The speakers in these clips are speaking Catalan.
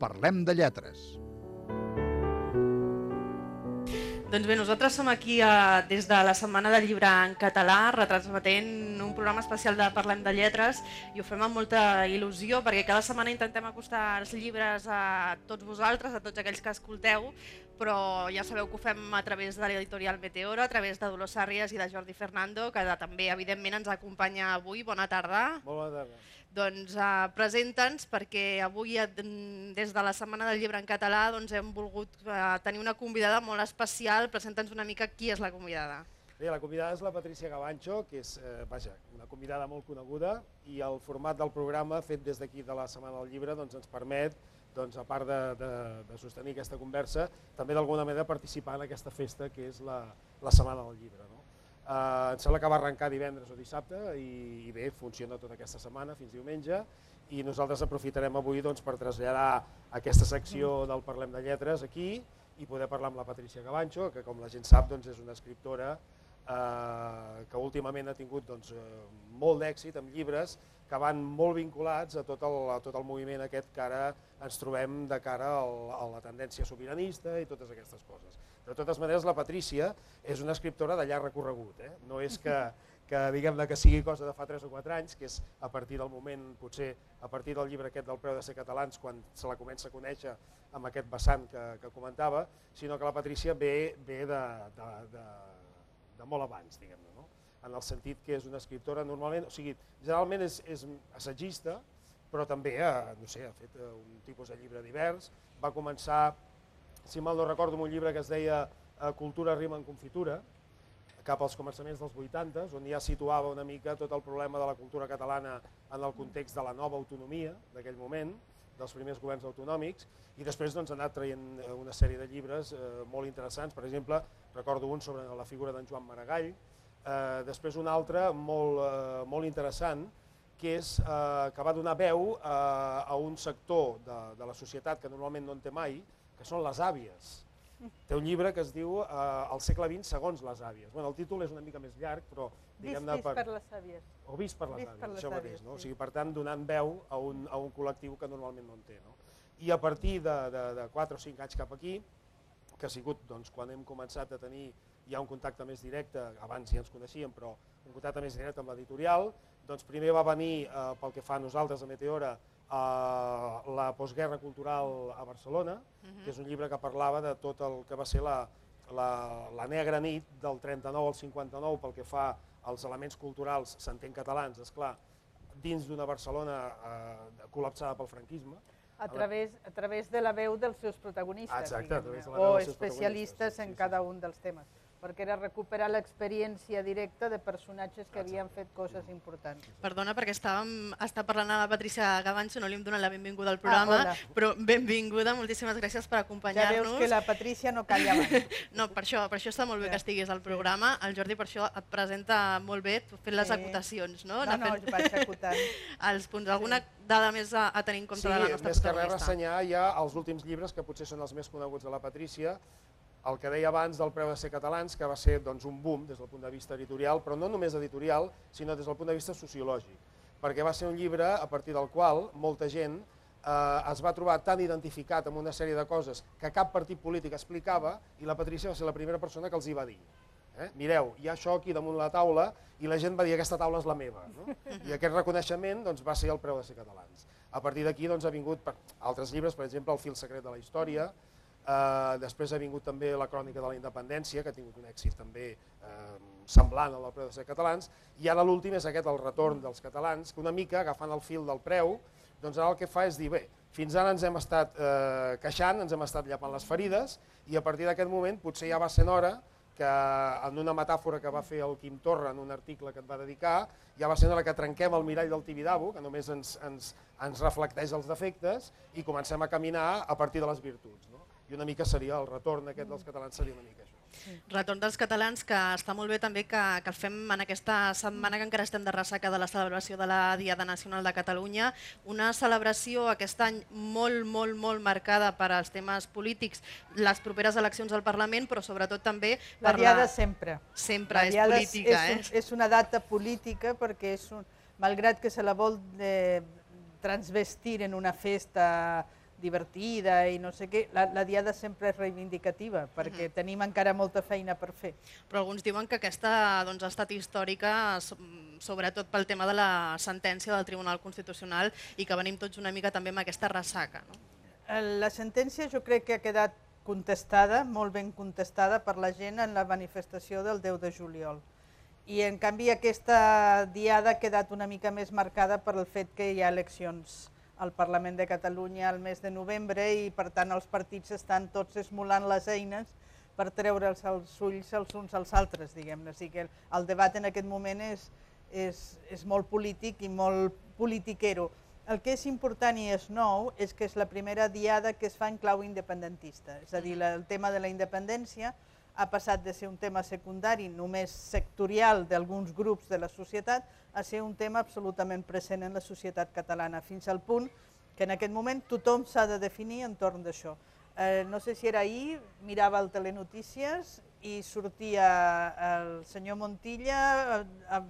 Parlem de lletres. Doncs bé, nosaltres som aquí eh, des de la Setmana del Llibre en català, retransmetent un programa especial de Parlem de Lletres i ho fem amb molta il·lusió perquè cada setmana intentem acostar els llibres a tots vosaltres, a tots aquells que escolteu, però ja sabeu que ho fem a través de l'editorial Meteora, a través de Dolors Sàrries i de Jordi Fernando, que també evidentment ens acompanya avui. Bona tarda. Bona tarda. Doncs uh, presenta'ns perquè avui eh, des de la Setmana del Llibre en català doncs, hem volgut uh, tenir una convidada molt especial. Presenta'ns una mica qui és la convidada. Bé, la convidada és la Patricia Gavancho, que és eh, vaja, una convidada molt coneguda i el format del programa fet des d'aquí de la Setmana del Llibre doncs, ens permet, doncs, a part de, de, de sostenir aquesta conversa, també d'alguna manera participar en aquesta festa que és la, la Setmana del Llibre. No? Eh, em sembla que va arrencar divendres o dissabte i, i bé, funciona tota aquesta setmana fins diumenge i nosaltres aprofitarem avui doncs, per traslladar aquesta secció del Parlem de Lletres aquí i poder parlar amb la Patricia Gavancho, que com la gent sap doncs, és una escriptora eh, que últimament ha tingut doncs, eh, molt d'èxit amb llibres que van molt vinculats a tot, el, a tot el moviment aquest que ara ens trobem de cara al, a la tendència sobiranista i totes aquestes coses. De totes maneres, la Patrícia és una escriptora de llarg recorregut, eh? no és que, que diguem que sigui cosa de fa 3 o 4 anys, que és a partir del moment, potser a partir del llibre aquest del preu de ser catalans, quan se la comença a conèixer amb aquest vessant que, que comentava, sinó que la Patrícia ve, ve de, de, de, de molt abans, diguem-ne, no? En el sentit que és una escriptora normalment, o sigui, generalment és, és assagista, però també ha, no sé, ha fet eh, un tipus de llibre divers, va començar si mal no recordo, un llibre que es deia eh, Cultura rima en confitura, cap als començaments dels 80, on ja situava una mica tot el problema de la cultura catalana en el context de la nova autonomia d'aquell moment, dels primers governs autonòmics, i després doncs, ha anat traient eh, una sèrie de llibres eh, molt interessants, per exemple, recordo un sobre la figura d'en Joan Maragall, eh, després un altre molt, eh, molt interessant, que, és, eh, que va donar veu eh, a un sector de, de la societat que normalment no en té mai, que són les àvies. Té un llibre que es diu eh, El segle XX segons les àvies. Bueno, el títol és una mica més llarg, però diguem-ne per... per les àvies. O vist per les vist àvies, per les això àvies, mateix. No? sí. O sigui, per tant, donant veu a un, a un col·lectiu que normalment no en té. No? I a partir de, de, de 4 o 5 anys cap aquí, que ha sigut doncs, quan hem començat a tenir ja un contacte més directe, abans ja ens coneixíem, però un contacte més directe amb l'editorial, doncs primer va venir, eh, pel que fa a nosaltres a Meteora, eh, la postguerra cultural a Barcelona, uh -huh. que és un llibre que parlava de tot el que va ser la, la, la negra nit del 39 al 59 pel que fa als elements culturals, s'entén catalans, és clar, dins d'una Barcelona eh, col·lapsada pel franquisme. A través, a través de la veu dels seus protagonistes, Exacte, a través de la o veu dels seus especialistes protagonistes, en sí, sí, cada sí. un dels temes, perquè era recuperar l'experiència directa de personatges que havien fet coses importants. Perdona perquè estàvem està parlant a la Patricia Gavancho, no li hem donat la benvinguda al programa, hola. però benvinguda, moltíssimes gràcies per Ja acompanyar-nos. veus que la Patricia no calla mai. No, per això, per això està molt bé Ja. que estiguis al programa. El Jordi per això et presenta molt bé, fent les Sí. acotacions, no? No, no, fent vaig acotant. els punts. Alguna dada més a, a tenir en compte Sí, de la nostra més que res protagonista? ressenyar ja els últims llibres, que potser són els més coneguts de la Patrícia, el que deia abans del preu de ser catalans, que va ser doncs, un boom des del punt de vista editorial, però no només editorial, sinó des del punt de vista sociològic, perquè va ser un llibre a partir del qual molta gent eh, es va trobar tan identificat amb una sèrie de coses que cap partit polític explicava i la Patrícia va ser la primera persona que els hi va dir. Eh? Mireu, hi ha això aquí damunt la taula i la gent va dir aquesta taula és la meva. No? I aquest reconeixement doncs, va ser el preu de ser catalans. A partir d'aquí doncs, ha vingut per altres llibres, per exemple El fil secret de la història, eh, després ha vingut també La crònica de la independència, que ha tingut un èxit també eh, semblant al del preu de ser catalans, i ara l'últim és aquest, El retorn dels catalans, que una mica, agafant el fil del preu, doncs ara el que fa és dir, bé, fins ara ens hem estat eh, queixant, ens hem estat llapant les ferides, i a partir d'aquest moment potser ja va sent hora que en una metàfora que va fer el Quim Torra en un article que et va dedicar, ja va ser hora que trenquem el mirall del Tibidabo, que només ens, ens, ens reflecteix els defectes, i comencem a caminar a partir de les virtuts. No? I una mica seria el retorn aquest dels catalans, seria una mica això. Retorn dels catalans, que està molt bé també que, que el fem en aquesta setmana que encara estem de ressaca de la celebració de la Diada Nacional de Catalunya, una celebració aquest any molt, molt, molt marcada per als temes polítics, les properes eleccions al Parlament, però sobretot també La per diada la... sempre. Sempre La és política, és, eh? és una data política perquè és un, malgrat que se la vol eh, transvestir en una festa divertida i no sé què, la, la diada sempre és reivindicativa, perquè Mhm. tenim encara molta feina per fer. Però alguns diuen que aquesta doncs, ha estat històrica, so- sobretot pel tema de la sentència del Tribunal Constitucional i que venim tots una mica també amb aquesta ressaca. No? Eh, La sentència jo crec que ha quedat contestada, molt ben contestada per la gent en la manifestació del 10 de juliol. I en canvi aquesta diada ha quedat una mica més marcada per el fet que hi ha eleccions al Parlament de Catalunya al mes de novembre i per tant els partits estan tots esmolant les eines per treure'ls els ulls els uns als altres, diguem-ne. Sigui que el, debat en aquest moment és, és, és molt polític i molt politiquero. El que és important i és nou és que és la primera diada que es fa en clau independentista. És a dir, el tema de la independència ha passat de ser un tema secundari, només sectorial d'alguns grups de la societat, a ser un tema absolutament present en la societat catalana, fins al punt que en aquest moment tothom s'ha de definir entorn d'això. Eh, no sé si era ahir, mirava el Telenotícies i sortia el senyor Montilla, eh, eh,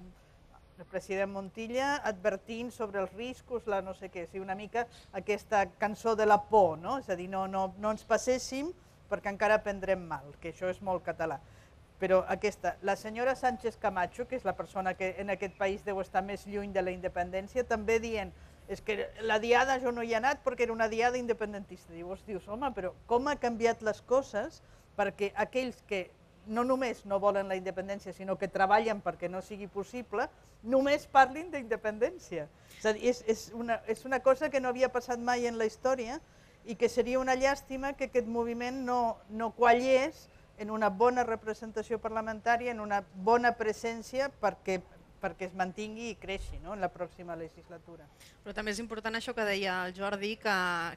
el president Montilla, advertint sobre els riscos, la no sé què, o una mica aquesta cançó de la por, no? és a dir, no, no, no ens passéssim perquè encara prendrem mal, que això és molt català. Però aquesta, la senyora Sánchez Camacho, que és la persona que en aquest país deu estar més lluny de la independència, també dient és que la diada jo no hi he anat perquè era una diada independentista. Llavors dius, home, però com ha canviat les coses perquè aquells que no només no volen la independència, sinó que treballen perquè no sigui possible, només parlin d'independència. És és, és, una, és una cosa que no havia passat mai en la història i que seria una llàstima que aquest moviment no, no quallés en una bona representació parlamentària, en una bona presència perquè, perquè es mantingui i creixi no? en la pròxima legislatura. Però també és important això que deia el Jordi, que,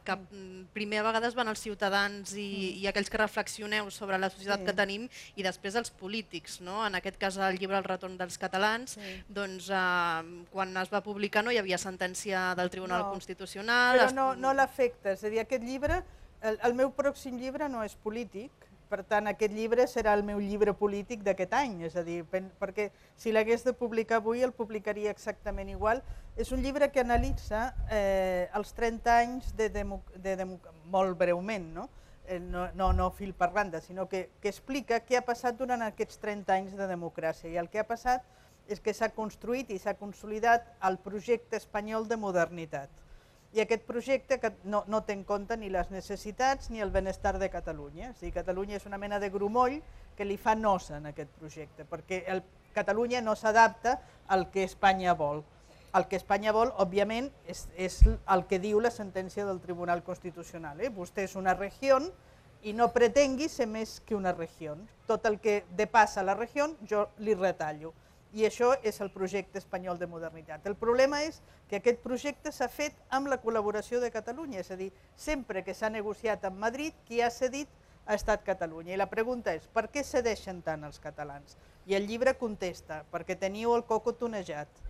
que mm, primer a vegades van els ciutadans i, i aquells que reflexioneu sobre la societat Sí. que tenim i després els polítics. No? En aquest cas el llibre El retorn dels catalans, Sí. doncs, eh, quan es va publicar no hi havia sentència del Tribunal No, Constitucional. Però es- no, no l'afecta, és a dir, aquest llibre, el, el meu pròxim llibre no és polític, per tant aquest llibre serà el meu llibre polític d'aquest any, és a dir, perquè si l'hagués de publicar avui el publicaria exactament igual. És un llibre que analitza eh, els 30 anys de, demo, de demo, molt breument, no? Eh, no, no, no fil per randa, sinó que, que explica què ha passat durant aquests 30 anys de democràcia. I el que ha passat és que s'ha construït i s'ha consolidat el projecte espanyol de modernitat. I aquest projecte que no, no té en compte ni les necessitats ni el benestar de Catalunya. O sigui, Catalunya és una mena de grumoll que li fa nosa en aquest projecte, perquè el, Catalunya no s'adapta al que Espanya vol. El que Espanya vol, òbviament, és, és el que diu la sentència del Tribunal Constitucional. Eh? Vostè és una regió i no pretengui ser més que una regió. Tot el que depassa la regió jo li retallo. I això és el projecte espanyol de modernitat. El problema és que aquest projecte s'ha fet amb la col·laboració de Catalunya, és a dir, sempre que s'ha negociat amb Madrid, qui ha cedit ha estat Catalunya. I la pregunta és, per què cedeixen tant els catalans? I el llibre contesta, perquè teniu el coco tonejat.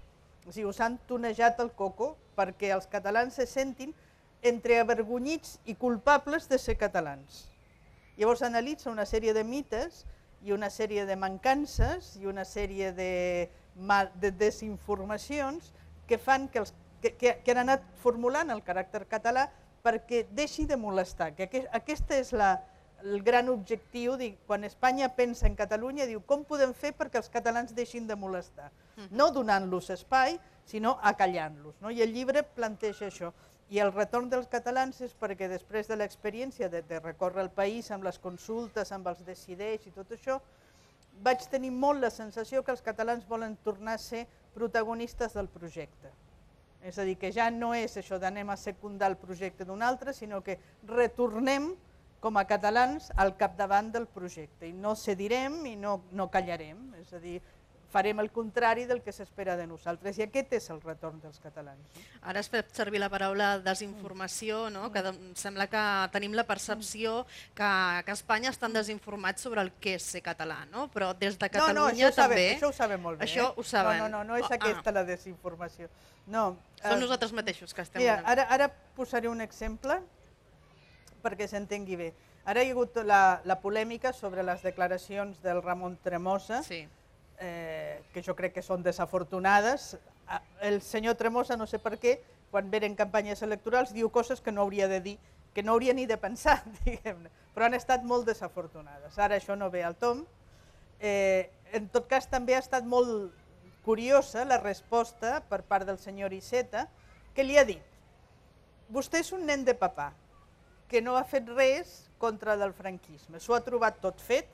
O sigui, us han tonejat el coco perquè els catalans se sentin entre avergonyits i culpables de ser catalans. Llavors analitza una sèrie de mites i una sèrie de mancances i una sèrie de, de desinformacions que fan que, els, que, que, que han anat formulant el caràcter català perquè deixi de molestar. Que aquest, aquesta és la, el gran objectiu, dic, quan Espanya pensa en Catalunya, diu com podem fer perquè els catalans deixin de molestar. No donant-los espai, sinó acallant-los. No? I el llibre planteja això. I el retorn dels catalans és perquè després de l'experiència de, de recórrer el país amb les consultes, amb els decideix i tot això, vaig tenir molt la sensació que els catalans volen tornar a ser protagonistes del projecte. És a dir, que ja no és això d'anem a secundar el projecte d'un altre, sinó que retornem com a catalans al capdavant del projecte i no cedirem i no, no callarem, és a dir, farem el contrari del que s'espera de nosaltres i aquest és el retorn dels catalans. No? Ara has fet servir la paraula desinformació, no? que de, sembla que tenim la percepció que, que a Espanya estan desinformats sobre el que és ser català, no? però des de Catalunya no, no, això també... Sabem, això ho sabem molt bé. Això eh? ho saben. No, no, no, no és Ah, aquesta la desinformació. No, Som eh, nosaltres mateixos que estem... Mira, ara, ara posaré un exemple perquè s'entengui bé. Ara hi ha hagut la, la polèmica sobre les declaracions del Ramon Tremosa, Sí. Eh, que jo crec que són desafortunades. Ah, El senyor Tremosa, no sé per què, quan venen campanyes electorals, diu coses que no hauria de dir que no hauria ni de pensar, diguem-ne, però han estat molt desafortunades. Ara això no ve al tom. Eh, en tot cas, també ha estat molt curiosa la resposta per part del senyor Iceta, que li ha dit vostè és un nen de papà, que no ha fet res contra del franquisme, s'ho ha trobat tot fet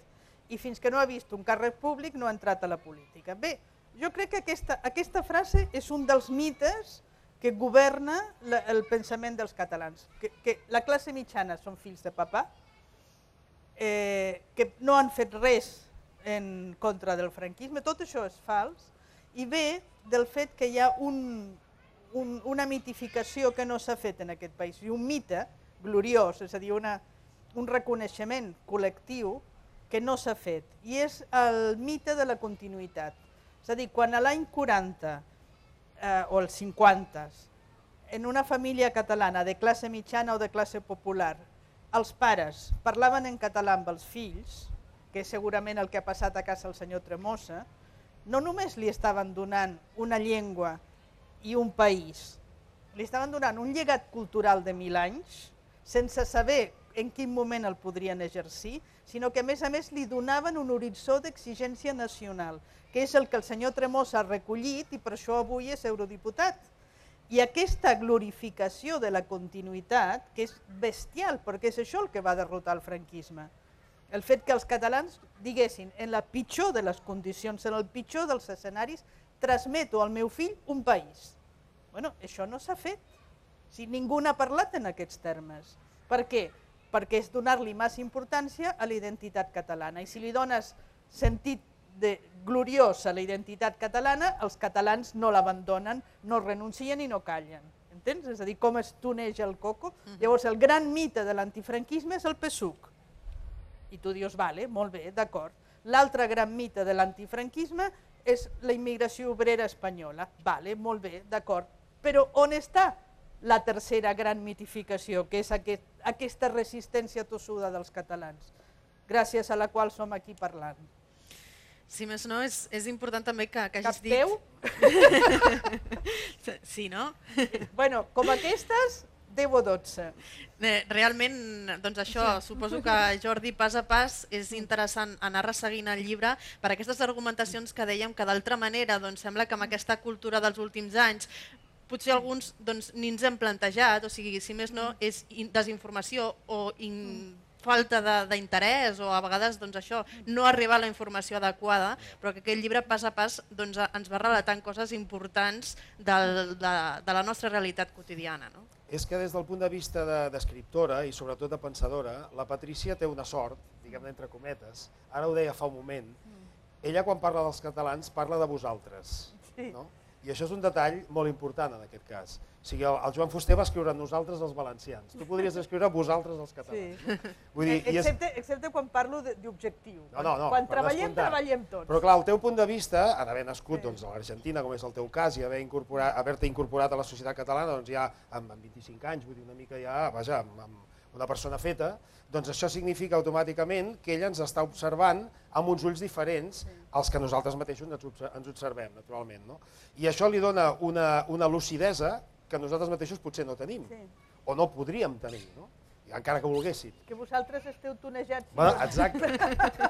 i fins que no ha vist un càrrec públic no ha entrat a la política. Bé, jo crec que aquesta, aquesta frase és un dels mites que governa la, el pensament dels catalans, que, que la classe mitjana són fills de papà, eh, que no han fet res en contra del franquisme, tot això és fals, i ve del fet que hi ha un, un, una mitificació que no s'ha fet en aquest país, i un mite gloriós, és a dir, una, un reconeixement col·lectiu que no s'ha fet, i és el mite de la continuïtat. És a dir, quan a l'any 40 eh, o els 50 en una família catalana de classe mitjana o de classe popular els pares parlaven en català amb els fills, que és segurament el que ha passat a casa el senyor Tremosa, no només li estaven donant una llengua i un país, li estaven donant un llegat cultural de mil anys, sense saber en quin moment el podrien exercir, sinó que a més a més li donaven un horitzó d'exigència nacional, que és el que el senyor Tremosa ha recollit i per això avui és eurodiputat. I aquesta glorificació de la continuïtat, que és bestial, perquè és això el que va derrotar el franquisme, el fet que els catalans diguessin en la pitjor de les condicions, en el pitjor dels escenaris, transmeto al meu fill un país. Bueno, això no s'ha fet. Si ningú n'ha parlat en aquests termes. Per què? Perquè és donar-li més importància a la identitat catalana. I si li dones sentit de gloriós a la identitat catalana, els catalans no l'abandonen, no renuncien i no callen. Entens? És a dir, com es tuneix el coco. Llavors, el gran mite de l'antifranquisme és el PSUC. I tu dius, vale, molt bé, d'acord. L'altre gran mite de l'antifranquisme és la immigració obrera espanyola. Vale, molt bé, d'acord. Però on està la tercera gran mitificació, que és aquest, aquesta resistència tossuda dels catalans, gràcies a la qual som aquí parlant? Si més no, és, és important també que, que hagis dit... teu? Sí, no? Bueno, com aquestes, 10 o 12. Eh, Realment, doncs això, suposo que Jordi, pas a pas, és interessant anar resseguint el llibre per aquestes argumentacions que dèiem que d'altra manera doncs, sembla que amb aquesta cultura dels últims anys potser alguns doncs, ni ens hem plantejat, o sigui, si més no, és in- desinformació o in, falta de- d'interès o a vegades doncs, això no arriba a la informació adequada, però que aquest llibre pas a pas doncs, ens va relatant coses importants del, de, de la nostra realitat quotidiana. No? És que des del punt de vista de- d'escriptora i sobretot de pensadora, la Patrícia té una sort, diguem-ne entre cometes, ara ho deia fa un moment, ella quan parla dels catalans parla de vosaltres. Sí. No? I això és un detall molt important en aquest cas. O sigui, el, el Joan Fuster va escriure nosaltres els valencians. Tu podries escriure vosaltres els catalans. Sí. Vull dir, i és, excepte, excepte quan parlo de- d'objectiu. No, no, no, quan treballem, descomptat. treballem tots. Però clar, el teu punt de vista, en haver nascut Sí. doncs, a l'Argentina, com és el teu cas, i haver incorporat, haver-te incorporat a la societat catalana doncs, ja amb, amb 25 anys, vull dir, una mica ja, vaja, amb, amb una persona feta, doncs això significa automàticament que ella ens està observant amb uns ulls diferents als que nosaltres mateixos ens, obse- ens observem, naturalment. No? I això li dona una, una lucidesa que nosaltres mateixos potser no tenim, Sí. o no podríem tenir, no? I encara que volguéssim. Que vosaltres esteu tunejats. Bueno, exacte.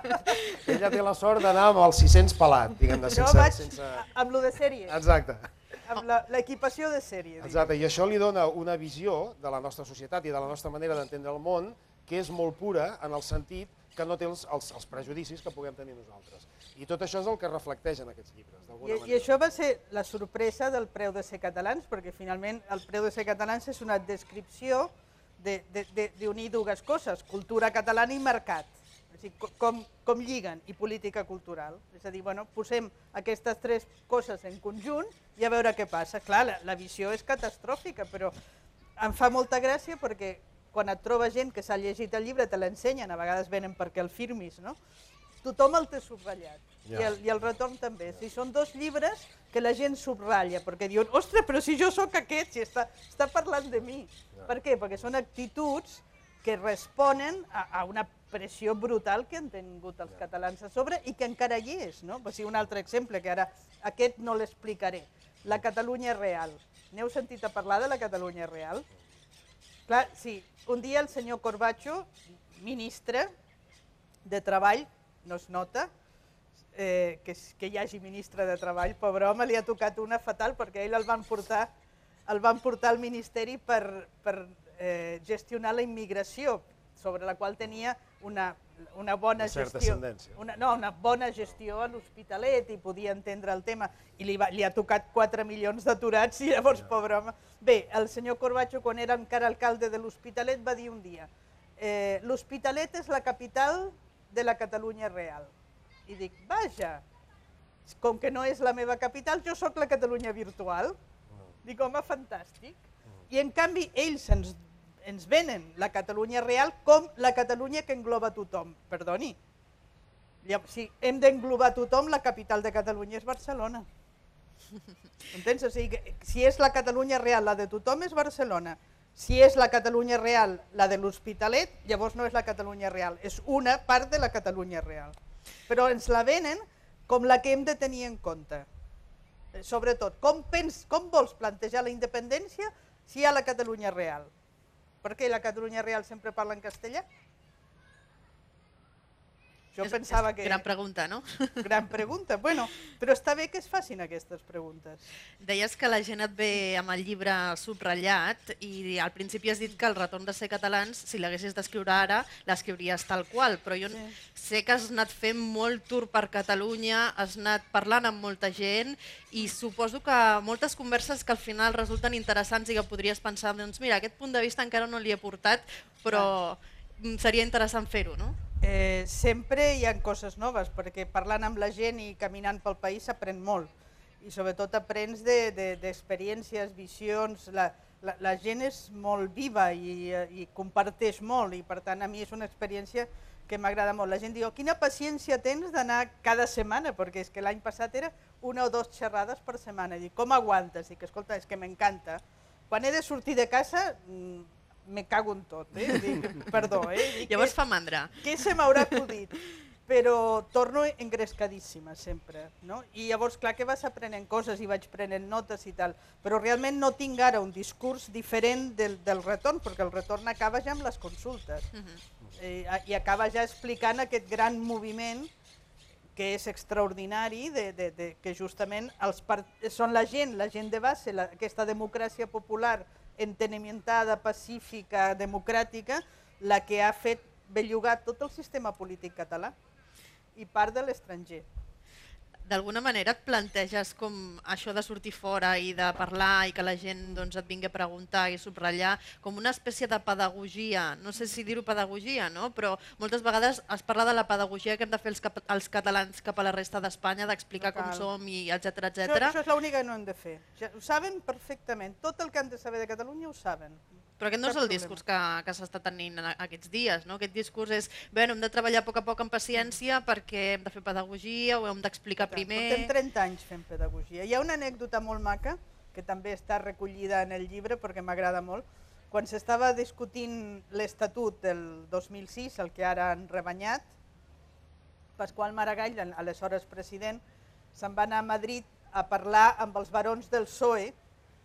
Ella té la sort d'anar amb els 600 pelat, diguem-ne, jo sense... vaig sense... amb lo de sèrie, Exacte. amb la- l'equipació de sèrie. diguem. Exacte, i això li dona una visió de la nostra societat i de la nostra manera d'entendre el món que és molt pura en el sentit que no té els, els, els prejudicis que puguem tenir nosaltres. I tot això és el que reflecteix en aquests llibres, I, I manera. això va ser la sorpresa del preu de ser catalans, perquè finalment el preu de ser catalans és una descripció d'unir dues coses, cultura catalana i mercat. És dir, co- com, com lliguen i política cultural. És a dir, bueno, posem aquestes tres coses en conjunt i a veure què passa. Clar, la, la visió és catastròfica, però em fa molta gràcia perquè quan et troba gent que s'ha llegit el llibre te l'ensenyen, a vegades venen perquè el firmis, no? Tothom el té subratllat. Ja. I, el, I el retorn també. Si són dos llibres que la gent subratlla, perquè diuen, ostres, però si jo sóc aquest, si està, està parlant de mi. Ja. Per què? Perquè són actituds que responen a, a una pressió brutal que han tingut els catalans a sobre i que encara hi és. No? O sigui, un altre exemple, que ara aquest no l'explicaré. La Catalunya real. N'heu sentit a parlar de la Catalunya real? Clar, sí, un dia el senyor Corbacho, ministre de Treball, no es nota, eh, que, que hi hagi ministre de Treball, pobre home, li ha tocat una fatal perquè ell el van portar, el van portar al Ministeri per, per eh, gestionar la immigració, sobre la qual tenia una, una bona Una gestió. Una, no, una bona gestió a l'Hospitalet i podia entendre el tema. I li, va, li ha tocat 4 milions d'aturats i llavors, pobre home... Bé, el senyor Corbacho, quan era encara alcalde de l'Hospitalet, va dir un dia eh, l'Hospitalet és la capital de la Catalunya real. I dic, vaja, com que no és la meva capital, jo sóc la Catalunya virtual. Dic, home, fantàstic. I en canvi ells ens, ens venen la Catalunya real com la Catalunya que engloba tothom. Perdoni, si hem d'englobar tothom, la capital de Catalunya és Barcelona. Entens? O sigui, si és la Catalunya real, la de tothom és Barcelona. Si és la Catalunya real, la de l'Hospitalet, llavors no és la Catalunya real, és una part de la Catalunya real. Però ens la venen com la que hem de tenir en compte. Eh, Sobretot, com, pens, com vols plantejar la independència si hi ha la Catalunya real? Per què la Catalunya real sempre parla en castellà? Jo És- pensava és que... Gran pregunta, no? Gran pregunta. Bueno, però està bé que es facin aquestes preguntes. Deies que la gent et ve amb el llibre subratllat i al principi has dit que el retorn de ser catalans, si l'haguessis d'escriure ara, l'escriuries tal qual, però jo Sí. sé que has anat fent molt tour per Catalunya, has anat parlant amb molta gent i suposo que moltes converses que al final resulten interessants i que podries pensar, doncs mira, aquest punt de vista encara no l'hi he portat, però seria interessant fer-ho, no? Eh, sempre hi ha coses noves, perquè parlant amb la gent i caminant pel país s'aprèn molt. I sobretot aprens de- de- d'experiències, de, visions, la, la, la gent és molt viva i, i comparteix molt i per tant a mi és una experiència que m'agrada molt. La gent diu, quina paciència tens d'anar cada setmana, perquè és que l'any passat era una o dues xerrades per setmana. I dic, com aguantes? Dic, escolta, és que m'encanta. Quan he de sortir de casa, mm, me cago en tot, eh? Dic, perdó, eh? Dic, Llavors "Eh, fa mandra. què se m'haurà acudit? Però torno engrescadíssima sempre, no? I llavors, clar que vas aprenent coses i vaig prenent notes i tal, però realment no tinc ara un discurs diferent del, del retorn, perquè el retorn acaba ja amb les consultes eh, i acaba ja explicant aquest gran moviment que és extraordinari, de, de, de, que justament els part... són la gent, la gent de base, la, aquesta democràcia popular entenimientada, pacífica, democràtica, la que ha fet bellugar tot el sistema polític català i part de l'estranger. D'alguna manera et planteges com això de sortir fora i de parlar i que la gent doncs, et vingui a preguntar i subratllar com una espècie de pedagogia, no sé si dir-ho pedagogia, no? però moltes vegades es parla de la pedagogia que hem de fer els, cap els catalans cap a la resta d'Espanya, d'explicar No com som i etc Això, etc. això és l'única que no hem de fer. Ja, ho saben perfectament, tot el que han de saber de Catalunya ho saben. Però aquest no és el problema. discurs que, que s'està tenint en aquests dies. No? Aquest discurs és, bé, hem de treballar a poc a poc amb paciència perquè hem de fer pedagogia, ho hem d'explicar primer... Portem 30 anys fent pedagogia. Hi ha una anècdota molt maca, que també està recollida en el llibre perquè m'agrada molt. Quan s'estava discutint l'Estatut del 2006, el que ara han rebanyat, Pasqual Maragall, aleshores president, se'n va anar a Madrid a parlar amb els barons del PSOE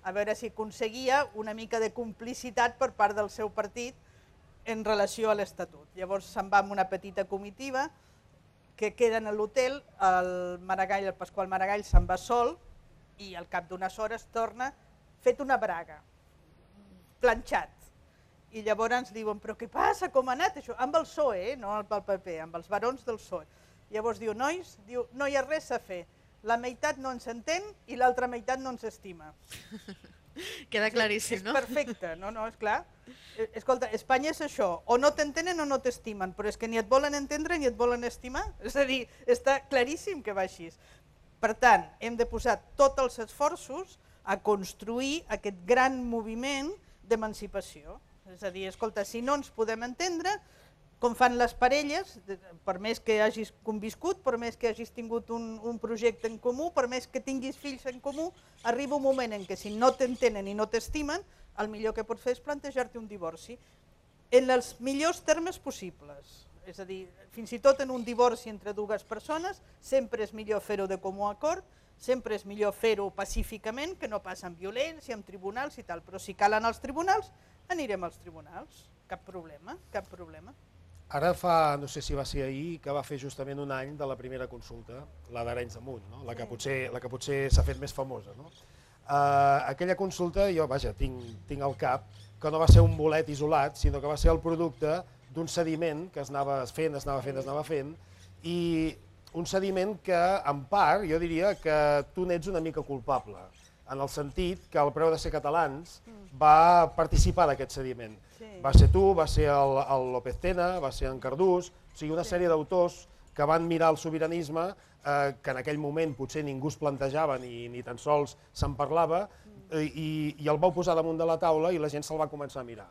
a veure si aconseguia una mica de complicitat per part del seu partit en relació a l'Estatut. Llavors se'n va amb una petita comitiva que queden a l'hotel, el Maragall, el Pasqual Maragall se'n va sol i al cap d'unes hores torna fet una braga, planxat. I llavors ens diuen, però què passa, com ha anat això? Amb el PSOE, eh? no pel PP, amb els barons del PSOE. Llavors diu, nois, diu, no hi ha res a fer, la meitat no ens entén i l'altra meitat no ens estima. Queda claríssim, és no? perfecte, no, no, és clar. Eh, Escolta, Espanya és això, o no t'entenen o no t'estimen, però és que ni et volen entendre ni et volen estimar. És a dir, està claríssim que va així. Per tant, hem de posar tots els esforços a construir aquest gran moviment d'emancipació. És a dir, escolta, si no ens podem entendre, com fan les parelles, per més que hagis conviscut, per més que hagis tingut un, un projecte en comú, per més que tinguis fills en comú, arriba un moment en què si no t'entenen i no t'estimen, el millor que pots fer és plantejar-te un divorci en els millors termes possibles. És a dir, fins i tot en un divorci entre dues persones, sempre és millor fer-ho de comú acord, sempre és millor fer-ho pacíficament, que no passa amb violència, amb tribunals i tal, però si calen els tribunals, anirem als tribunals. Cap problema, cap problema. Ara fa, no sé si va ser ahir, que va fer justament un any de la primera consulta, la d'Arenys de Munt, no? la, que potser, la que potser s'ha fet més famosa. No? Uh, aquella consulta, jo vaja, tinc, tinc al cap que no va ser un bolet isolat, sinó que va ser el producte d'un sediment que es anava fent, es anava fent, es anava fent, i un sediment que, en part, jo diria que tu n'ets una mica culpable, en el sentit que el preu de ser catalans va participar d'aquest sediment. Sí. Va ser tu, va ser el, el López Tena, va ser en Cardús, o sigui, una sèrie d'autors que van mirar el sobiranisme, eh, que en aquell moment potser ningú es plantejava ni, ni tan sols se'n parlava, eh, i, i el vau posar damunt de la taula i la gent se'l va començar a mirar.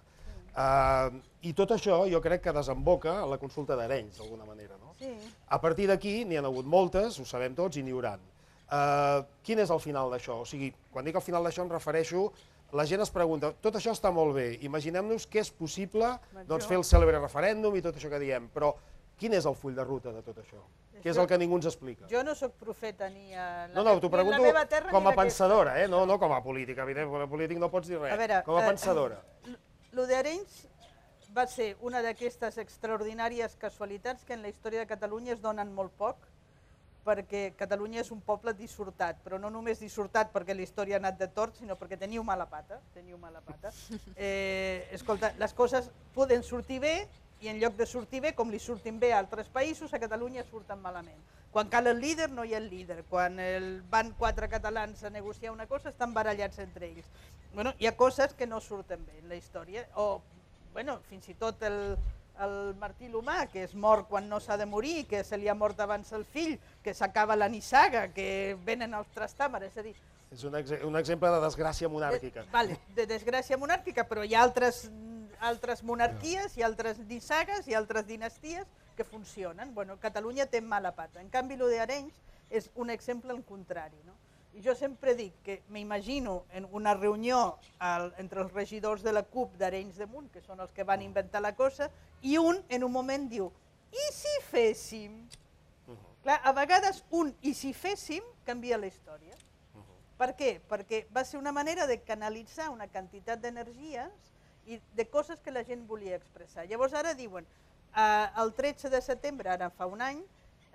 Eh, I tot això jo crec que desemboca a la consulta d'Arenys, d'alguna manera. No? Sí. A partir d'aquí n'hi ha hagut moltes, ho sabem tots, i n'hi hauran. Uh, quin és el final d'això? O sigui, quan dic el final d'això em refereixo, la gent es pregunta, tot això està molt bé, imaginem-nos que és possible doncs, fer el cèlebre referèndum i tot això que diem, però quin és el full de ruta de tot això? Què és el que ningú ens explica? Jo no sóc profeta ni a la, No, no, t'ho ni en la pregunto meva terra com a pensadora, eh? no, no com a política, evident, com a polític no pots dir res, A veure, com a eh, pensadora. Lo d'Arenys va ser una d'aquestes extraordinàries casualitats que en la història de Catalunya es donen molt poc, perquè Catalunya és un poble dissortat, però no només dissortat perquè la història ha anat de tort, sinó perquè teniu mala pata. Teniu mala pata. Eh, escolta, les coses poden sortir bé i en lloc de sortir bé, com li surtin bé a altres països, a Catalunya surten malament. Quan cal el líder, no hi ha el líder. Quan el, van quatre catalans a negociar una cosa, estan barallats entre ells. Bueno, hi ha coses que no surten bé en la història, o bueno, fins i tot el, el Martí Lomà, que es mor quan no s'ha de morir, que se li ha mort abans el fill, que s'acaba la nissaga, que venen els trastàmers, és a dir, És un, ex un exemple de desgràcia monàrquica. de, vale, de desgràcia monàrquica, però hi ha altres, altres monarquies, hi ha altres nissagues, hi ha altres dinasties que funcionen. Bueno, Catalunya té mala pata. En canvi, lo d'Arenys és un exemple al contrari. No? I jo sempre dic que m'imagino en una reunió al, entre els regidors de la CUP d'Arenys de Munt, que són els que van inventar la cosa, i un en un moment diu, i si féssim? Clar, a vegades un i si féssim canvia la història. Per què? Perquè va ser una manera de canalitzar una quantitat d'energies i de coses que la gent volia expressar. Llavors ara diuen, eh, el 13 de setembre, ara fa un any,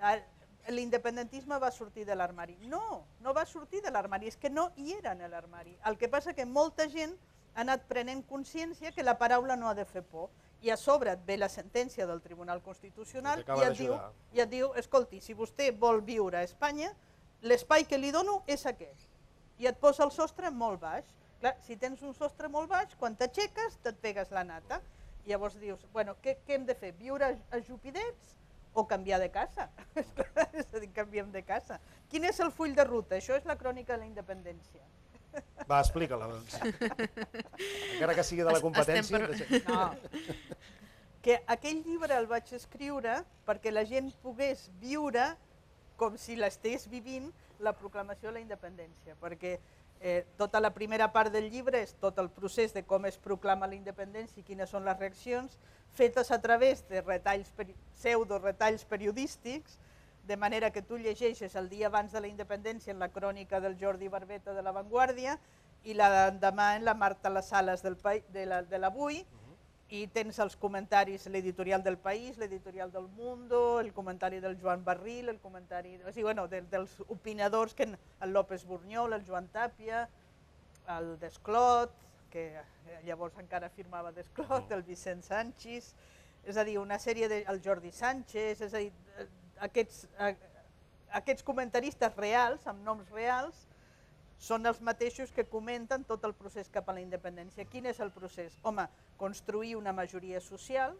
eh, l'independentisme va sortir de l'armari. No, no va sortir de l'armari, és que no hi era en l'armari. El que passa que molta gent ha anat prenent consciència que la paraula no ha de fer por. I a sobre et ve la sentència del Tribunal Constitucional I et, diu, i et diu, escolti, si vostè vol viure a Espanya, l'espai que li dono és aquest. I et posa el sostre molt baix. Clar, si tens un sostre molt baix, quan t'aixeques te't pegues la nata. Llavors dius, bueno, què, què hem de fer? Viure a, a Jupidets o canviar de casa? és a dir, canviem de casa. Quin és el full de ruta? Això és la crònica de la independència. Va, explica-la, doncs. Encara que sigui de la competència. per- deixa- No. Que aquell llibre el vaig escriure perquè la gent pogués viure com si l'estigués vivint la proclamació de la independència, perquè eh, tota la primera part del llibre és tot el procés de com es proclama la independència i quines són les reaccions, fetes a través de retalls pseudo-retalls periodístics, de manera que tu llegeixes el dia abans de la independència en la crònica del Jordi Barbeta de La Vanguardia i l'endemà en la Marta Les Sales del de la- de l'Avui, i tens els comentaris, l'editorial del País, l'editorial del Mundo, el comentari del Joan Barril, el comentari o sigui, bueno, de, dels opinadors, que en- el López Burnyol, el Joan Tàpia, el Desclot, que eh, llavors encara firmava Desclot, el Vicent Sánchez, és a dir, una sèrie de... el Jordi Sánchez, és a dir, eh, aquests, eh, aquests comentaristes reals, amb noms reals, són els mateixos que comenten tot el procés cap a la independència. Quin és el procés? Home, construir una majoria social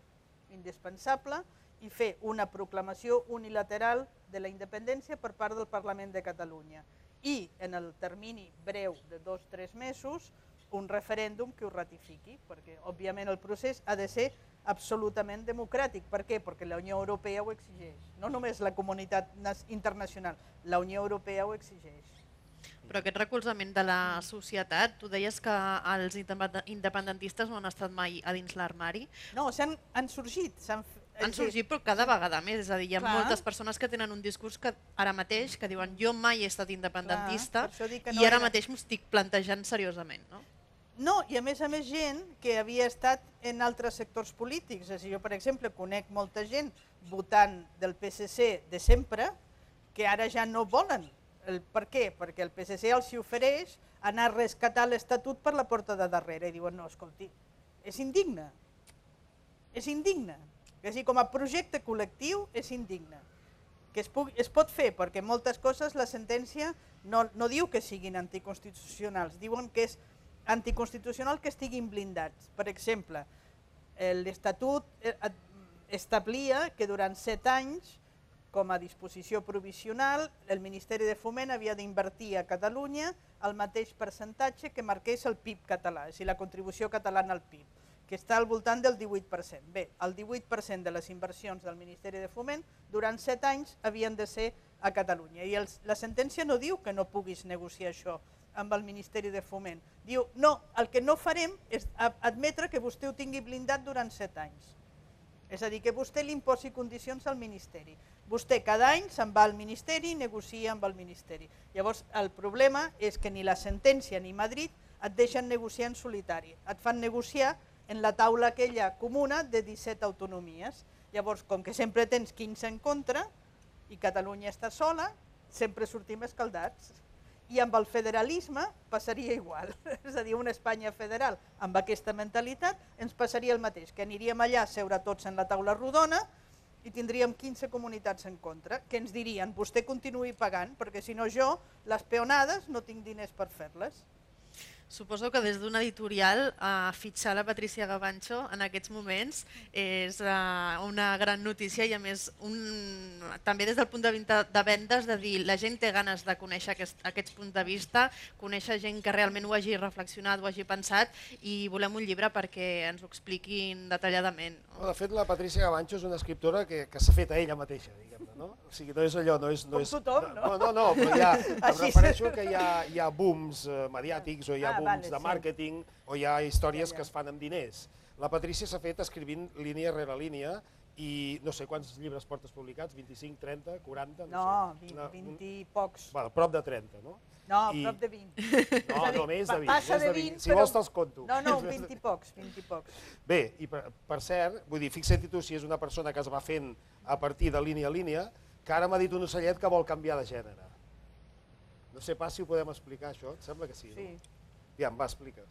indispensable i fer una proclamació unilateral de la independència per part del Parlament de Catalunya. I en el termini breu de dos o tres mesos un referèndum que ho ratifiqui, perquè òbviament el procés ha de ser absolutament democràtic. Per què? Perquè la Unió Europea ho exigeix. No només la comunitat internacional, la Unió Europea ho exigeix. Però aquest recolzament de la societat, tu deies que els independ- independentistes no han estat mai a dins l'armari. No, s'han han sorgit. Han dir, sorgit però cada vegada més, és a dir, hi ha Clar. moltes persones que tenen un discurs que ara mateix que diuen jo mai he estat independentista Clar, no i ara era- mateix m'ho estic plantejant seriosament. No? No, i a més a més gent que havia estat en altres sectors polítics. És a dir, jo, per exemple, conec molta gent votant del PSC de sempre que ara ja no volen. El, per què? Perquè el PSC els ofereix anar a rescatar l'Estatut per la porta de darrere i diuen, no, escolti, és indigne, és indigne. És a dir, com a projecte col·lectiu és indigne. Que es, pugui, es pot fer perquè moltes coses la sentència no, no diu que siguin anticonstitucionals, diuen que és anticonstitucional que estiguin blindats. Per exemple, l'Estatut eh, establia que durant set anys, com a disposició provisional, el Ministeri de Foment havia d'invertir a Catalunya el mateix percentatge que marqués el PIB català, és a dir, la contribució catalana al PIB que està al voltant del 18%. Bé, el 18% de les inversions del Ministeri de Foment durant 7 anys havien de ser a Catalunya i els, la sentència no diu que no puguis negociar això amb el Ministeri de Foment. Diu, no, el que no farem és admetre que vostè ho tingui blindat durant 7 anys. És a dir, que vostè li imposi condicions al Ministeri. Vostè cada any se'n va al Ministeri i negocia amb el Ministeri. Llavors, el problema és que ni la sentència ni Madrid et deixen negociar en solitari. Et fan negociar en la taula aquella comuna de 17 autonomies. Llavors, com que sempre tens 15 en contra i Catalunya està sola, sempre sortim escaldats. I amb el federalisme passaria igual, és a dir, una Espanya federal amb aquesta mentalitat ens passaria el mateix, que aniríem allà a seure tots en la taula rodona i tindríem 15 comunitats en contra, que ens dirien, vostè continuï pagant, perquè si no jo, les peonades, no tinc diners per fer-les. Suposo que des d'una editorial uh, fitxar la Patricia Gavancho en aquests moments és uh, una gran notícia i a més un, també des del punt de vista de vendes de dir la gent té ganes de conèixer aquest, aquests punts de vista, conèixer gent que realment ho hagi reflexionat, ho hagi pensat i volem un llibre perquè ens ho expliquin detalladament. De fet, la Patricia Gavancho és una escriptora que, que s'ha fet a ella mateixa, diguem-ne, no? O sigui, no és allò, no és... No Com és, tothom, no? No, no, no però ha, em refereixo que hi ha, hi ha booms eh, mediàtics o hi ha Ah, booms vale, de sí. màrqueting o hi ha històries Ja, ja. que es fan amb diners. La Patrícia s'ha fet escrivint línia rere línia i no sé quants llibres portes publicats, 25, 30, 40? No, sé. 20, Una- 20 i pocs. Bueno, prop de 30, no? No, I- prop de 20. No, no, més de pa- 20. passa de de 20. 20, Si però- vols te'ls conto. No, no, 20 i pocs, 20 i pocs. Bé, i per, per cert, vull dir, fixa't tu si és una persona que es va fent a partir de línia a línia, que ara m'ha dit un ocellet que vol canviar de gènere. No sé pas si ho podem explicar, això, et sembla que sí, Sí. no? Em va explicar.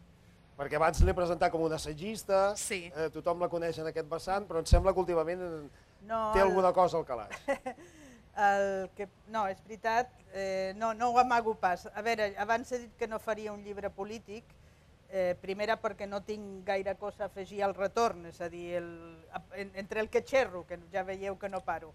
Perquè abans l'he presentat com una assagista, Sí. eh, tothom la coneix en aquest vessant, però em sembla que últimament eh, No, té el- alguna cosa al calaix. El que, no, és veritat, eh, no, no ho amago pas. A veure, abans he dit que no faria un llibre polític, eh, primera perquè no tinc gaire cosa a afegir al retorn, és a dir, el, en, entre el que xerro, que ja veieu que no paro,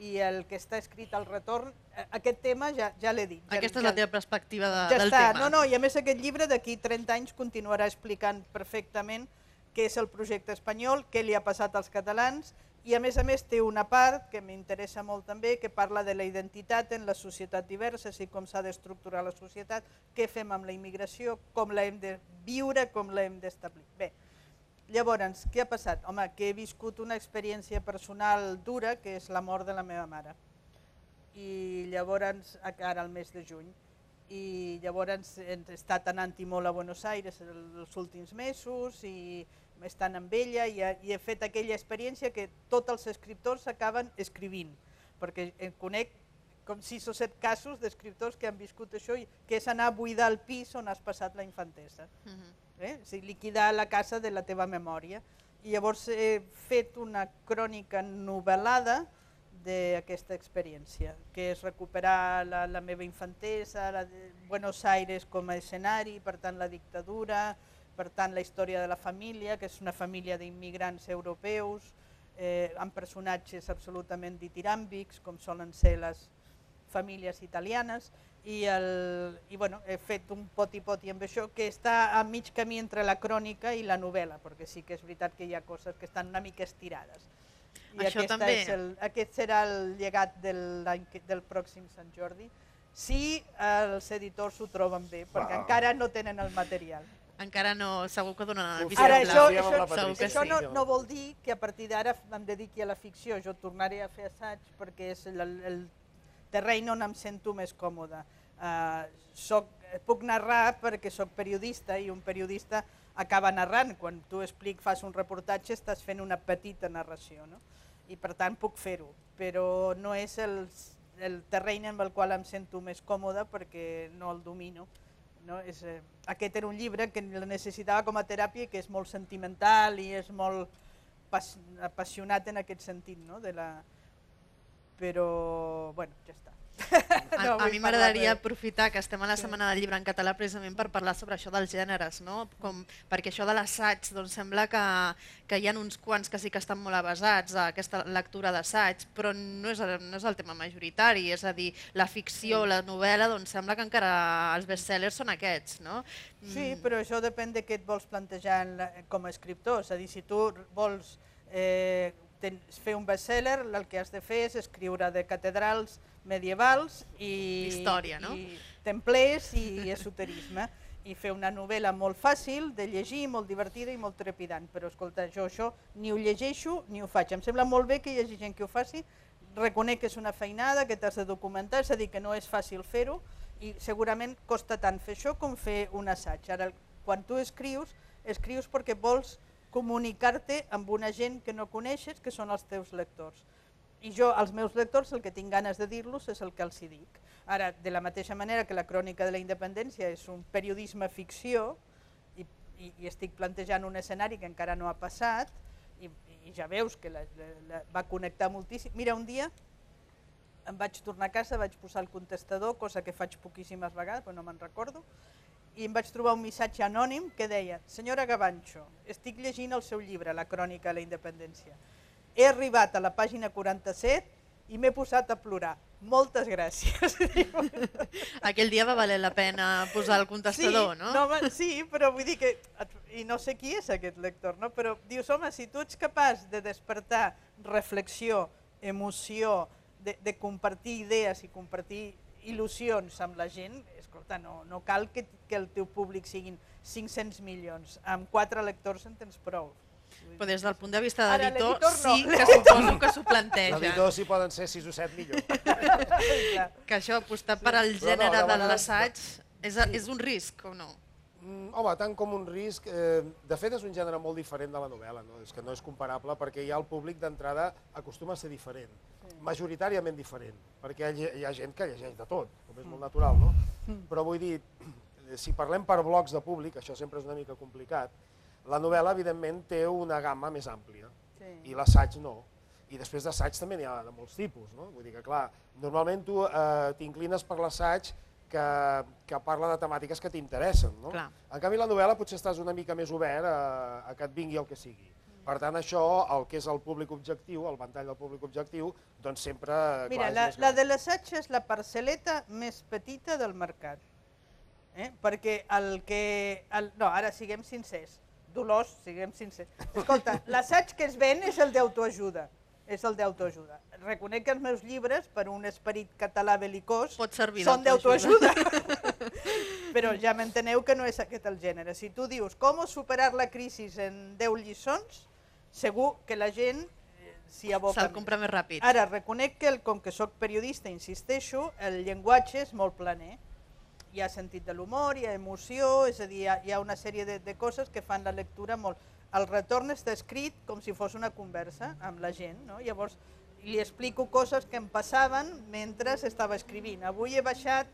i el que està escrit al retorn, eh, aquest tema ja, ja l'he dit. Ja, Aquesta és ja, la teva perspectiva de, ja del està. tema. No, no, i a més aquest llibre d'aquí 30 anys continuarà explicant perfectament què és el projecte espanyol, què li ha passat als catalans i a més a més té una part que m'interessa molt també que parla de la identitat en la societat diversa i com s'ha d'estructurar la societat, què fem amb la immigració, com la hem de viure, com la hem d'establir. Bé, llavors, què ha passat? Home, que he viscut una experiència personal dura que és la mort de la meva mare i llavors, ara al mes de juny, i llavors he estat anant-hi molt a Buenos Aires els últims mesos i estant amb ella i he fet aquella experiència que tots els escriptors acaben escrivint, perquè en conec com sis o set casos d'escriptors que han viscut això, i que és anar a buidar el pis on has passat la infantesa Mhm. Eh? o sigui, liquidar la casa de la teva memòria. I llavors he fet una crònica novel·lada d'aquesta experiència, que és recuperar la, la meva infantesa, la de Buenos Aires com a escenari, per tant la dictadura, per tant la història de la família, que és una família d'immigrants europeus, eh, amb personatges absolutament ditiràmbics, com solen ser les famílies italianes, i, el, i bueno, he fet un poti-poti amb això que està a mig camí entre la crònica i la novel·la, perquè sí que és veritat que hi ha coses que estan una mica estirades. I Això aquesta també. És el, aquest serà el llegat del, del pròxim Sant Jordi, si els editors ho troben bé, perquè Va. encara no tenen el material. Encara no, segur que donen el vistiplau. Ara, això, això, Segur que això sí. no, no vol dir que a partir d'ara em dediqui a la ficció. Jo tornaré a fer assaig perquè és el, el terreny on em sento més còmode. Uh, soc eh, puc narrar perquè sóc periodista i un periodista acaba narrant. Quan tu explic, fas un reportatge, estàs fent una petita narració, no? I per tant puc fer-ho, però no és el, el terreny amb el qual em sento més còmode perquè no el domino. No? És, eh, aquest era un llibre que el necessitava com a teràpia que és molt sentimental i és molt pas, apassionat en aquest sentit. No? De la... Però, bueno, ja està. A, No a vull mi m'agradaria aprofitar que estem a la Setmana del Llibre en català precisament per parlar sobre això dels gèneres, no? Com, perquè això de l'assaig doncs sembla que, que hi ha uns quants que sí que estan molt avasats a aquesta lectura d'assaig, però no és, no és el tema majoritari, és a dir, la ficció, la novel·la, doncs sembla que encara els bestsellers són aquests, no? Sí, però això depèn de què et vols plantejar la, com a escriptor. És a dir, si tu vols eh, ten, fer un bestseller, el que has de fer és escriure de catedrals medievals i, Història, no? i templers i esoterisme i fer una novel·la molt fàcil de llegir, molt divertida i molt trepidant. Però escolta, jo això ni ho llegeixo ni ho faig. Em sembla molt bé que hi hagi gent que ho faci, reconec que és una feinada, que t'has de documentar, és a dir, que no és fàcil fer-ho i segurament costa tant fer això com fer un assaig. Ara, quan tu escrius, escrius perquè vols comunicar-te amb una gent que no coneixes, que són els teus lectors. I jo, als meus lectors, el que tinc ganes de dir-los és el que els hi dic. Ara, de la mateixa manera que la crònica de la independència és un periodisme ficció, i, i, i estic plantejant un escenari que encara no ha passat, i, i ja veus que la, la, la, va connectar moltíssim. Mira, un dia em vaig tornar a casa, vaig posar el contestador, cosa que faig poquíssimes vegades, però no me'n recordo, i em vaig trobar un missatge anònim que deia «Senyora Gavancho, estic llegint el seu llibre, La crònica de la independència. He arribat a la pàgina 47 i m'he posat a plorar. Moltes gràcies». Aquell dia va valer la pena posar el contestador, sí, no? no home, sí, però vull dir que, i no sé qui és aquest lector, no? però dius, home, si tu ets capaç de despertar reflexió, emoció, de, de compartir idees i compartir il·lusions amb la gent, escolta, no, no cal que, que el teu públic siguin 500 milions, amb quatre lectors en tens prou. Però des del punt de vista de l'editor, no. sí que suposo que s'ho planteja. L'editor si poden ser 6 o 7 millor. Clar. Que això, apostar per al Però no, gènere de l'assaig és, és un risc o no? Mm, home, tant com un risc... Eh, de fet, és un gènere molt diferent de la novel·la, no? és que no és comparable perquè ja el públic d'entrada acostuma a ser diferent, majoritàriament diferent, perquè hi ha, hi ha gent que llegeix de tot, com és molt natural, no? Però vull dir, si parlem per blocs de públic, això sempre és una mica complicat, la novel·la, evidentment, té una gamma més àmplia Sí. i l'assaig no. I després d'assaig també n'hi ha de molts tipus, no? Vull dir que, clar, normalment tu eh, t'inclines per l'assaig que, que parla de temàtiques que t'interessen, no? Clar. En canvi, la novel·la potser estàs una mica més obert a, a que et vingui el que sigui. Per tant, això, el que és el públic objectiu, el ventall del públic objectiu, doncs sempre... Mira, clar, la, la de l'assaig és la parcel·leta més petita del mercat. Eh? Perquè el que... El, no, ara siguem sincers. Dolors, siguem sincers. Escolta, l'assaig que es ven és el d'autoajuda. És el d'autoajuda. Reconec que els meus llibres, per un esperit català belicós, Pot servir són d'autoajuda. d'autoajuda. Però ja m'enteneu que no és aquest el gènere. Si tu dius com superar la crisi en 10 lliçons, segur que la gent eh, s'hi aboca. Se'l compra més ràpid. Ara, reconec que, el, com que sóc periodista, insisteixo, el llenguatge és molt planer. Hi ha sentit de l'humor, hi ha emoció, és a dir, hi ha, hi ha una sèrie de, de coses que fan la lectura molt... El retorn està escrit com si fos una conversa amb la gent, no? Llavors, li explico coses que em passaven mentre estava escrivint. Avui he baixat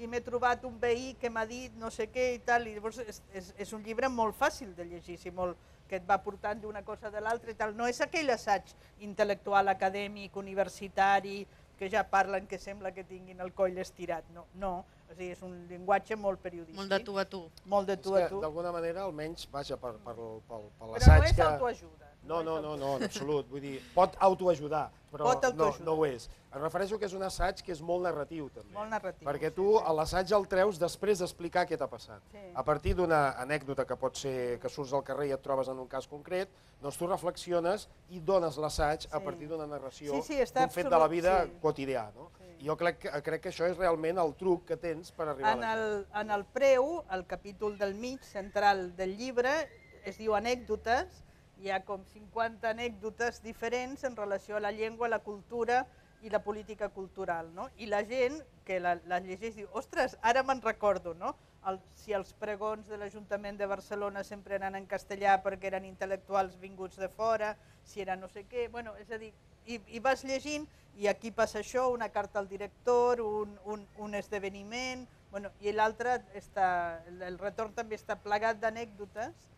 i m'he trobat un veí que m'ha dit no sé què i tal, i llavors és, és, és un llibre molt fàcil de llegir, si molt, que et va portant d'una cosa de l'altra i tal. No és aquell assaig intel·lectual, acadèmic, universitari, que ja parlen que sembla que tinguin el coll estirat. No, no. O sigui, és un llenguatge molt periodístic. Molt de tu a tu. Molt de tu a que, tu. d'alguna manera, almenys, vaja, per, per, per, per Però no l'assaig és que... autoajuda. No, no, no, no, en absolut. Vull dir, pot autoajudar, però Pot no, autoajudar. no ho és. Em refereixo que és un assaig que és molt narratiu, també. Molt narratiu, Perquè tu sí. a l'assaig el treus després d'explicar què t'ha passat. Sí. A partir d'una anècdota que pot ser que surts al carrer i et trobes en un cas concret, doncs tu reflexiones i dones l'assaig a Sí. partir d'una narració Sí, sí, d'un fet de la vida sí. quotidià. No? Sí. Jo crec, que- crec que això és realment el truc que tens per arribar En a la el, en el preu, el capítol del mig central del llibre, es diu anècdotes, hi ha com 50 anècdotes diferents en relació a la llengua, la cultura i la política cultural. No? I la gent que la, la llegeix diu, ostres, ara me'n recordo, no? El, si els pregons de l'Ajuntament de Barcelona sempre eren en castellà perquè eren intel·lectuals vinguts de fora, si era no sé què, bueno, és a dir, i, i vas llegint i aquí passa això, una carta al director, un, un, un esdeveniment, bueno, i l'altre, el, retorn també està plegat d'anècdotes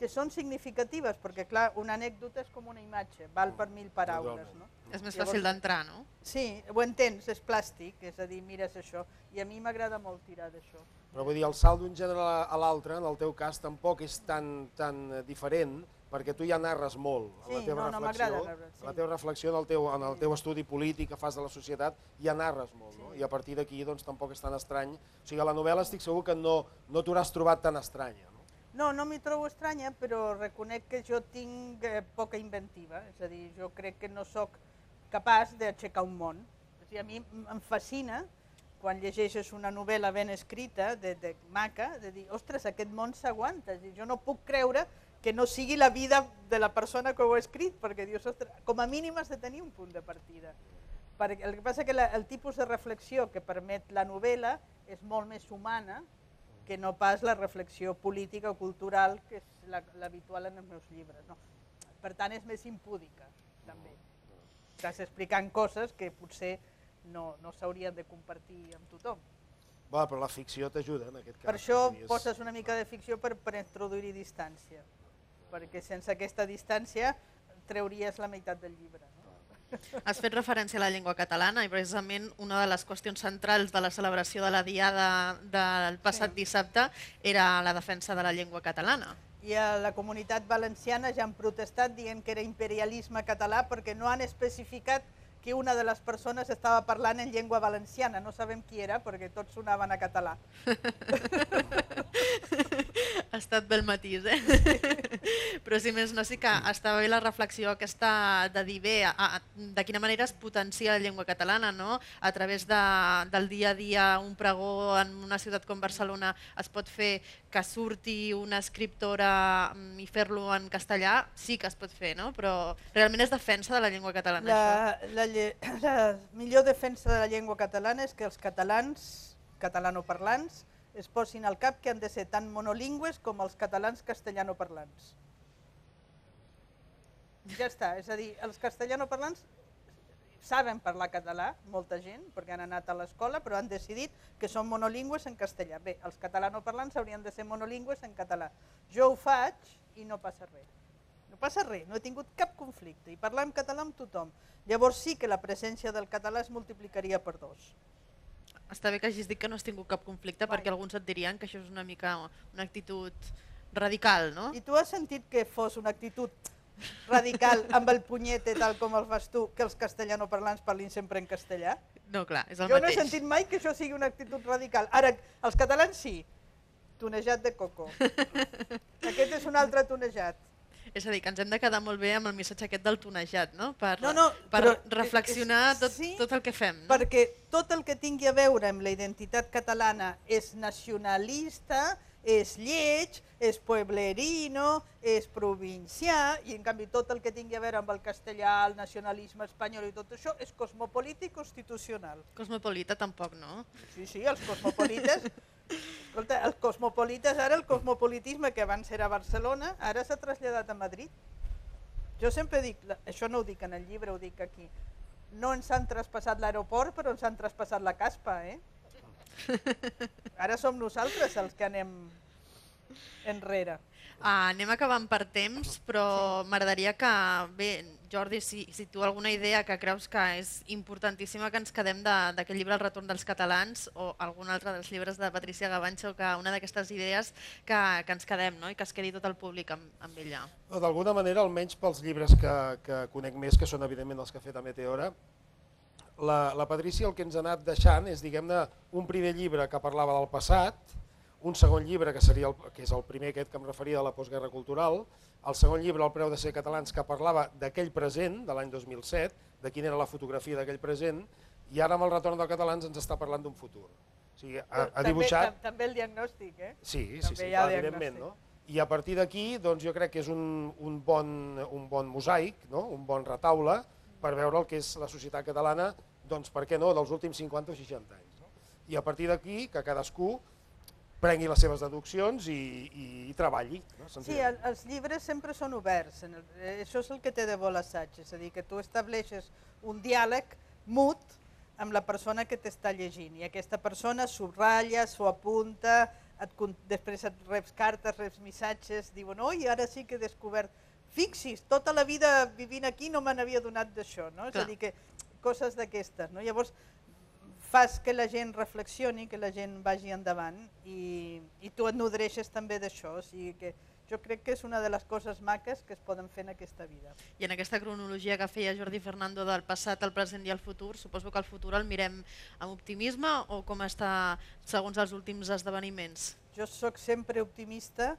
que són significatives, perquè clar, una anècdota és com una imatge, val per mil paraules. No? És més fàcil d'entrar, no? Sí, ho entens, és plàstic, és a dir, mires això, i a mi m'agrada molt tirar d'això. Però vull dir, el salt d'un gènere a l'altre, en el teu cas, tampoc és tan, tan diferent, perquè tu ja narres molt en la teva no, reflexió, no sí. la teva reflexió en el teu, en el teu estudi polític que fas de la societat, ja narres molt, sí. no? i a partir d'aquí doncs, tampoc és tan estrany. O sigui, a la novel·la estic segur que no, no t'ho hauràs trobat tan estranya. No? No, m'hi trobo estranya, però reconec que jo tinc eh, poca inventiva, és a dir, jo crec que no sóc capaç d'aixecar un món. O sigui, a mi em fascina quan llegeixes una novel·la ben escrita, de, de maca, de dir, ostres, aquest món s'aguanta, jo no puc creure que no sigui la vida de la persona que ho ha escrit, perquè dius, ostres, com a mínim has de tenir un punt de partida. Perquè el que passa que la, el tipus de reflexió que permet la novel·la és molt més humana que no pas la reflexió política o cultural que és l'habitual en els meus llibres. No? Per tant, és més impúdica, també. Estàs explicant coses que potser no, no s'haurien de compartir amb tothom. Va, però la ficció t'ajuda en aquest cas. Per això poses una mica de ficció per, per introduir-hi distància, perquè sense aquesta distància treuries la meitat del llibre. No? Has fet referència a la llengua catalana i precisament una de les qüestions centrals de la celebració de la Diada del passat sí. dissabte era la defensa de la llengua catalana. I a la comunitat valenciana ja han protestat dient que era imperialisme català perquè no han especificat que una de les persones estava parlant en llengua valenciana. No sabem qui era perquè tots sonaven a català. ha estat bel matís, eh? Però si més no, sí que estava bé la reflexió aquesta de dir bé a, a, de quina manera es potencia la llengua catalana, no? A través de, del dia a dia, un pregó en una ciutat com Barcelona es pot fer que surti una escriptora mm, i fer-lo en castellà, sí que es pot fer, no? Però realment és defensa de la llengua catalana, la, això? La, la millor defensa de la llengua catalana és que els catalans, catalanoparlants, es posin al cap que han de ser tan monolingües com els catalans castellanoparlants. Ja està, és a dir, els castellanoparlants saben parlar català, molta gent, perquè han anat a l'escola, però han decidit que són monolingües en castellà. Bé, els catalanoparlants haurien de ser monolingües en català. Jo ho faig i no passa res. No passa res, no he tingut cap conflicte i parlar en català amb tothom. Llavors sí que la presència del català es multiplicaria per dos. Està bé que hagis dit que no has tingut cap conflicte Mai. perquè alguns et dirien que això és una mica una actitud radical, no? I tu has sentit que fos una actitud radical amb el punyete tal com el fas tu, que els castellanoparlants parlin sempre en castellà? No, clar, és el jo mateix. Jo no he sentit mai que això sigui una actitud radical. Ara, els catalans sí, tonejat de coco. Aquest és un altre tonejat. És a dir, que ens hem de quedar molt bé amb el missatge aquest del tonejat, no? Per, no, no, per reflexionar és, tot, sí, tot el que fem. No? Perquè tot el que tingui a veure amb la identitat catalana és nacionalista, és lleig, és pueblerino, és provincià, i en canvi tot el que tingui a veure amb el castellà, el nacionalisme espanyol i tot això és cosmopolita i constitucional. Cosmopolita tampoc, no? Sí, sí, els cosmopolites Escolta, el cosmopolites, ara el cosmopolitisme que abans era a Barcelona, ara s'ha traslladat a Madrid. Jo sempre dic, això no ho dic en el llibre, ho dic aquí, no ens han traspassat l'aeroport, però ens han traspassat la caspa, eh? Ara som nosaltres els que anem enrere. Uh, anem acabant per temps, però sí. m'agradaria que, bé, Jordi, si, si tu alguna idea que creus que és importantíssima que ens quedem d'aquest llibre El retorn dels catalans o algun altre dels llibres de Patricia Gavancho, que una d'aquestes idees que, que ens quedem no? i que es quedi tot el públic amb, amb ella. No, D'alguna manera, almenys pels llibres que, que conec més, que són evidentment els que ha fet a Meteora, la, la Patricia el que ens ha anat deixant és diguem-ne un primer llibre que parlava del passat, un segon llibre que seria el, que és el primer aquest que em referia a la postguerra cultural, el segon llibre, El preu de ser catalans, que parlava d'aquell present, de l'any 2007, de quina era la fotografia d'aquell present, i ara amb el retorn dels catalans ens està parlant d'un futur. O sigui, ha, ha dibuixat... També, també el diagnòstic, eh? Sí, sí, sí, clar, evidentment. No? I a partir d'aquí doncs, jo crec que és un, un, bon, un bon mosaic, no? un bon retaule, per veure el que és la societat catalana doncs per què no, dels últims 50 o 60 anys. No? I a partir d'aquí, que cadascú prengui les seves deduccions i, i, i treballi. No? Sí, el, els llibres sempre són oberts. En el, eh, això és el que té de bo l'assaig, és a dir, que tu estableixes un diàleg mut amb la persona que t'està llegint i aquesta persona subratlla, s'ho apunta, et, després et reps cartes, reps missatges, diuen, oi, ara sí que he descobert fixis, tota la vida vivint aquí no me n'havia donat d'això, no? És a dir, que coses d'aquestes, no? Llavors, fas que la gent reflexioni, que la gent vagi endavant i, i tu et nodreixes també d'això, o sigui que jo crec que és una de les coses maques que es poden fer en aquesta vida. I en aquesta cronologia que feia Jordi Fernando del passat, el present i el futur, suposo que el futur el mirem amb optimisme o com està segons els últims esdeveniments? Jo sóc sempre optimista,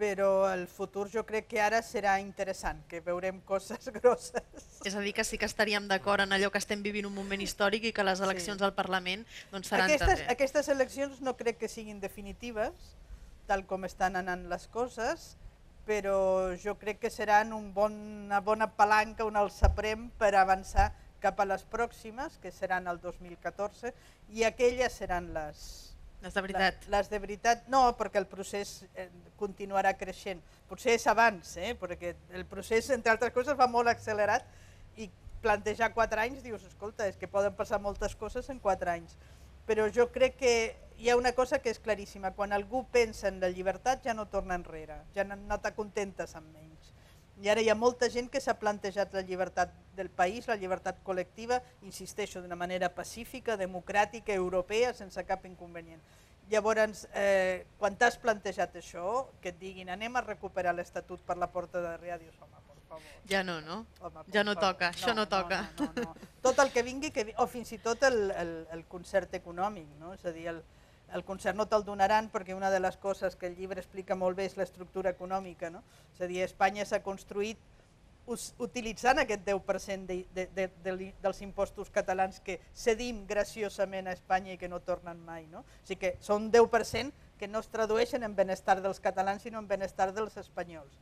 però el futur jo crec que ara serà interessant, que veurem coses grosses. És a dir, que sí que estaríem d'acord en allò que estem vivint un moment històric i que les eleccions sí. al Parlament doncs, seran aquestes, també. Aquestes eleccions no crec que siguin definitives, tal com estan anant les coses, però jo crec que seran un bon, una bona palanca, un alçaprem per avançar cap a les pròximes, que seran el 2014, i aquelles seran les, les de veritat. Les de veritat no, perquè el procés eh, continuarà creixent. Potser és abans, eh? perquè el procés, entre altres coses, va molt accelerat i plantejar quatre anys, dius, escolta, és que poden passar moltes coses en quatre anys. Però jo crec que hi ha una cosa que és claríssima, quan algú pensa en la llibertat ja no torna enrere, ja no, no t'acontentes amb menys. I ara hi ha molta gent que s'ha plantejat la llibertat del país, la llibertat col·lectiva, insisteixo, d'una manera pacífica, democràtica, europea, sense cap inconvenient. Llavors, eh, quan t'has plantejat això, que et diguin anem a recuperar l'Estatut per la porta de darrere, dius, home, per favor. Ja no, no? Home, ja no favor. toca, no, això no toca. No, no, no, no. Tot el que vingui, que, o fins i tot el, el, el concert econòmic, no? és a dir, el, el concert no te'l donaran perquè una de les coses que el llibre explica molt bé és l'estructura econòmica. No? És a dir, Espanya s'ha construït utilitzant aquest 10% de, de, de, de, dels impostos catalans que cedim graciosament a Espanya i que no tornen mai. No? O sigui que són 10% que no es tradueixen en benestar dels catalans sinó en benestar dels espanyols.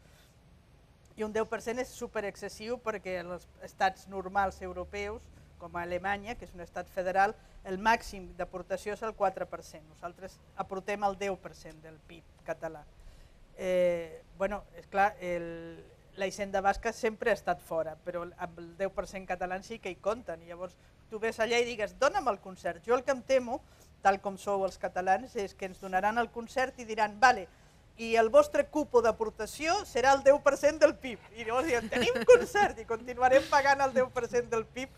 I un 10% és super excessiu perquè els estats normals europeus com a Alemanya, que és un estat federal, el màxim d'aportació és el 4%. Nosaltres aportem el 10% del PIB català. Eh, bueno, és clar, el, la Hisenda Basca sempre ha estat fora, però amb el 10% català sí que hi compten. I llavors tu ves allà i digues, dona'm el concert. Jo el que em temo, tal com sou els catalans, és que ens donaran el concert i diran, vale, i el vostre cupo d'aportació serà el 10% del PIB. I llavors diuen, tenim concert i continuarem pagant el 10% del PIB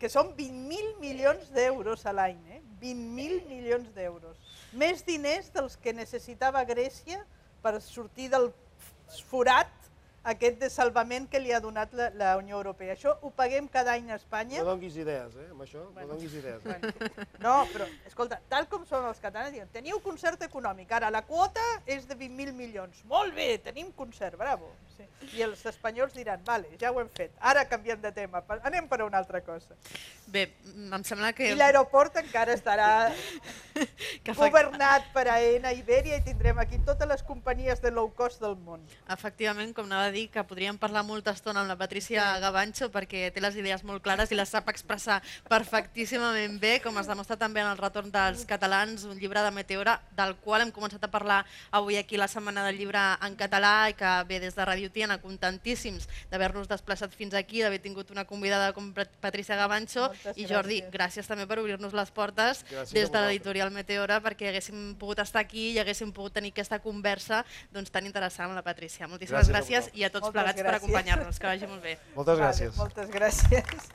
que són 20.000 milions d'euros a l'any, eh? 20.000 milions d'euros. Més diners dels que necessitava Grècia per sortir del forat aquest de salvament que li ha donat la, la Unió Europea. Això ho paguem cada any a Espanya. No donguis idees, eh, amb això, bueno. no donguis idees. Bueno. No, però, escolta, tal com són els catalans, diuen, teniu concert econòmic, ara la quota és de 20.000 milions. Molt bé, tenim concert, bravo. Sí. I els espanyols diran, vale, ja ho hem fet, ara canviem de tema, anem per una altra cosa. Bé, em sembla que... I l'aeroport encara estarà que governat per AENA, Iberia, i tindrem aquí totes les companyies de low cost del món. Efectivament, com anava a dir, que podríem parlar molta estona amb la Patricia Gavancho perquè té les idees molt clares i les sap expressar perfectíssimament bé, com es demostra també en el retorn dels catalans, un llibre de Meteora, del qual hem començat a parlar avui aquí la Setmana del Llibre en català i que bé, des de Radio Tiana, contentíssims d'haver-nos desplaçat fins aquí, d'haver tingut una convidada com Patricia Gavancho Moltes i Jordi, gràcies, gràcies també per obrir-nos les portes gràcies des de l'editorial Meteora perquè haguéssim pogut estar aquí i haguéssim pogut tenir aquesta conversa doncs, tan interessant amb la Patricia. Moltíssimes gràcies, gràcies i a tots Moltes plegats gràcies. per acompanyar-nos. Que vagi molt bé. Moltes gràcies. Vale, moltes gràcies.